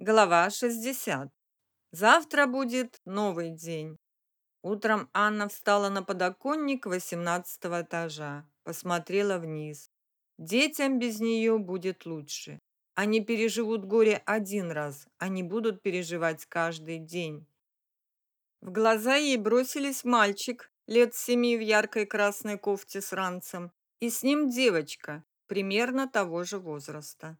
Глава 60. Завтра будет новый день. Утром Анна встала на подоконник восемнадцатого этажа, посмотрела вниз. Детям без нее будет лучше. Они переживут горе один раз, они будут переживать каждый день. В глаза ей бросились мальчик лет семи в яркой красной кофте с ранцем и с ним девочка примерно того же возраста.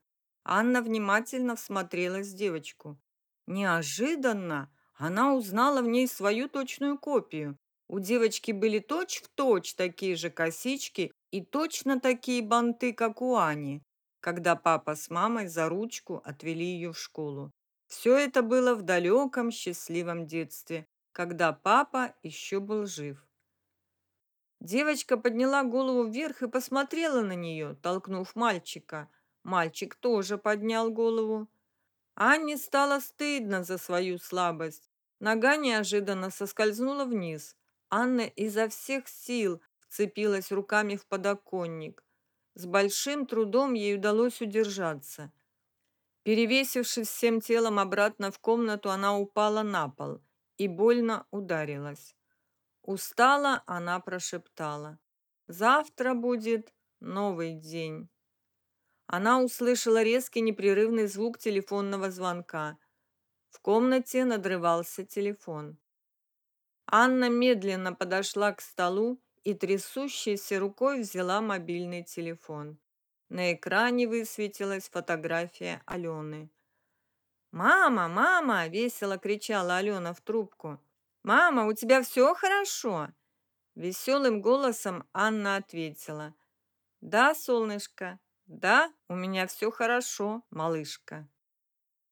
Анна внимательно всмотрелась в девочку. Неожиданно она узнала в ней свою точную копию. У девочки были точь-в-точь точь такие же косички и точно такие банты, как у Ани, когда папа с мамой за ручку отвели ее в школу. Все это было в далеком счастливом детстве, когда папа еще был жив. Девочка подняла голову вверх и посмотрела на нее, толкнув мальчика – Мальчик тоже поднял голову. Анне стало стыдно за свою слабость. Нога неожиданно соскользнула вниз. Анна изо всех сил вцепилась руками в подоконник. С большим трудом ей удалось удержаться. Перевесившись всем телом обратно в комнату, она упала на пол и больно ударилась. Устала, она прошептала. «Завтра будет новый день» она услышала резкий непрерывный звук телефонного звонка. В комнате надрывался телефон. Анна медленно подошла к столу и трясущейся рукой взяла мобильный телефон. На экране высветилась фотография Алены. «Мама, мама!» – весело кричала Алена в трубку. «Мама, у тебя все хорошо?» Веселым голосом Анна ответила. «Да, солнышко, да, у меня все хорошо, малышка.